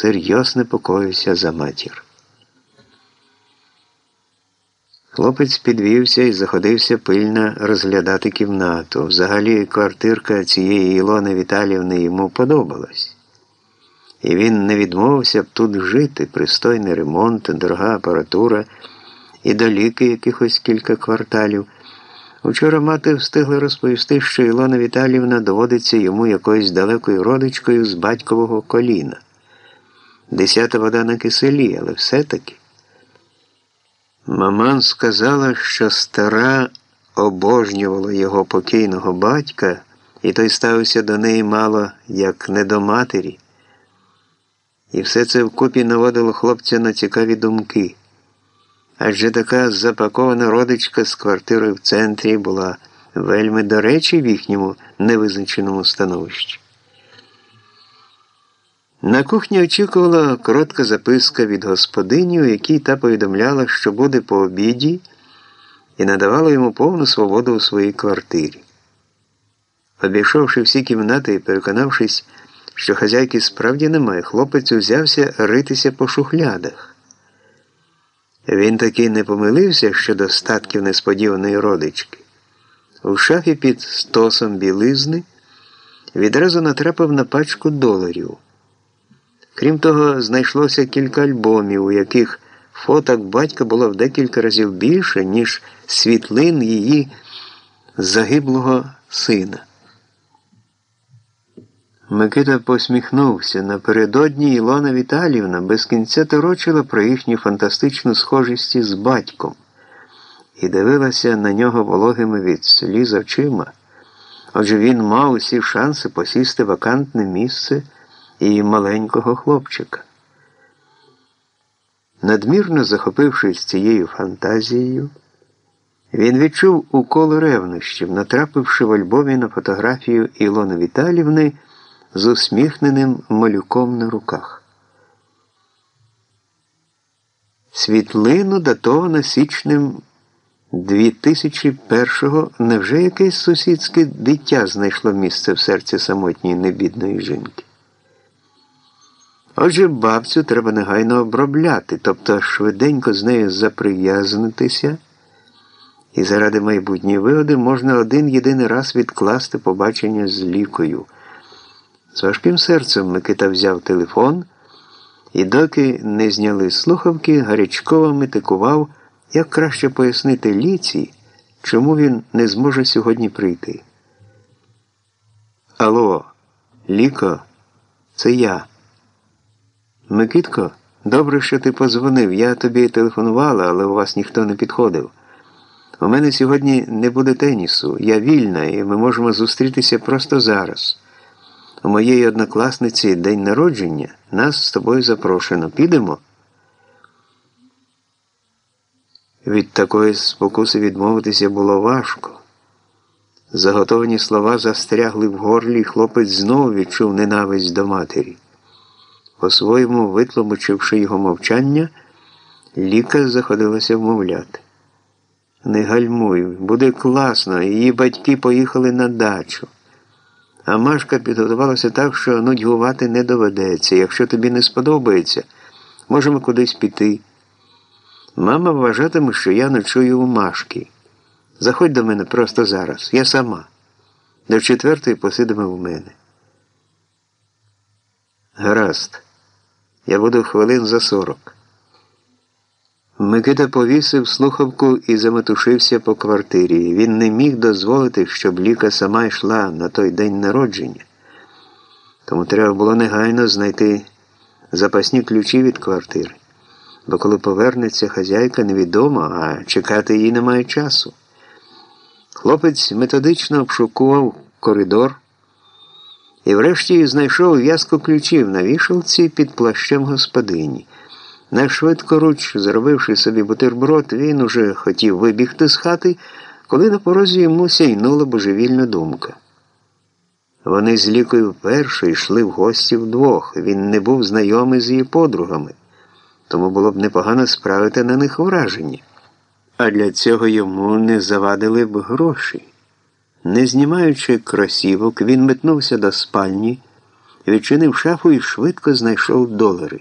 всерйоз непокоївся за матір. Хлопець підвівся і заходився пильно розглядати кімнату. Взагалі, квартирка цієї Ілони Віталівни йому подобалась. І він не відмовився б тут жити, пристойний ремонт, дорога апаратура і до ліки якихось кілька кварталів. Учора мати встигла розповісти, що Ілона Віталівна доводиться йому якоюсь далекою родичкою з батькового коліна. Десята вода на киселі, але все-таки. Маман сказала, що стара обожнювала його покійного батька, і той ставився до неї мало як не до матері. І все це вкупі наводило хлопця на цікаві думки. Адже така запакована родичка з квартирою в центрі була вельми до речі в їхньому невизначеному становищі. На кухні очікувала коротка записка від господині, у якій та повідомляла, що буде по обіді, і надавала йому повну свободу у своїй квартирі. Обійшовши всі кімнати і переконавшись, що хазяйки справді немає, хлопець узявся ритися по шухлядах. Він таки не помилився щодо статків несподіваної родички. У шафі під стосом білизни відразу натрапив на пачку доларів. Крім того, знайшлося кілька альбомів, у яких фоток батька було в декілька разів більше, ніж світлин її загиблого сина. Микита посміхнувся. Напередодні Ілона Віталівна без кінця торочила про їхню фантастичну схожість з батьком і дивилася на нього вологими від сліз очима. Отже, він мав усі шанси посісти вакантне місце і маленького хлопчика. Надмірно захопившись цією фантазією, він відчув укол ревнощів, натрапивши в альбомі на фотографію Ілони Віталівни з усміхненим малюком на руках. Світлину датовано січнем 2001-го невже якесь сусідське дитя знайшло місце в серці самотньої небідної жінки? Отже, бабцю треба негайно обробляти, тобто швиденько з нею заприязнитися, і заради майбутньої вигоди можна один єдиний раз відкласти побачення з лікою. З важким серцем Микита взяв телефон і, доки не зняли слухавки, гарячково метикував, як краще пояснити ліці, чому він не зможе сьогодні прийти. Алло, Ліко, це я. Микитко, добре, що ти позвонив. Я тобі телефонувала, але у вас ніхто не підходив. У мене сьогодні не буде тенісу. Я вільна, і ми можемо зустрітися просто зараз. У моєї однокласниці день народження. Нас з тобою запрошено. Підемо? Від такої спокуси відмовитися було важко. Заготовані слова застрягли в горлі, і хлопець знову відчув ненависть до матері. По-своєму, витлумачивши його мовчання, Ліка заходилася вмовляти. Не гальмуй, буде класно, її батьки поїхали на дачу. А Машка підготувалася так, що нудьгувати не доведеться. Якщо тобі не сподобається, можемо кудись піти. Мама вважатиме, що я ночую у Машки. Заходь до мене просто зараз. Я сама. До четвертої посидимо в мене. Гаразд. Я буду хвилин за сорок. Микита повісив слухавку і заметушився по квартирі. Він не міг дозволити, щоб Ліка сама йшла на той день народження. Тому треба було негайно знайти запасні ключі від квартири. Бо коли повернеться хазяйка, невідомо, а чекати її немає часу. Хлопець методично обшукував коридор і врешті знайшов в'язку ключів на вішалці під плащем господині. Найшвидкоруч, зробивши собі бутерброд, він уже хотів вибігти з хати, коли на порозі йому сяйнула божевільна думка. Вони з лікою вперше йшли в гості вдвох. Він не був знайомий з її подругами, тому було б непогано справити на них враження. А для цього йому не завадили б гроші. Не знімаючи кросівок, він метнувся до спальні відчинив шафу і швидко знайшов долари.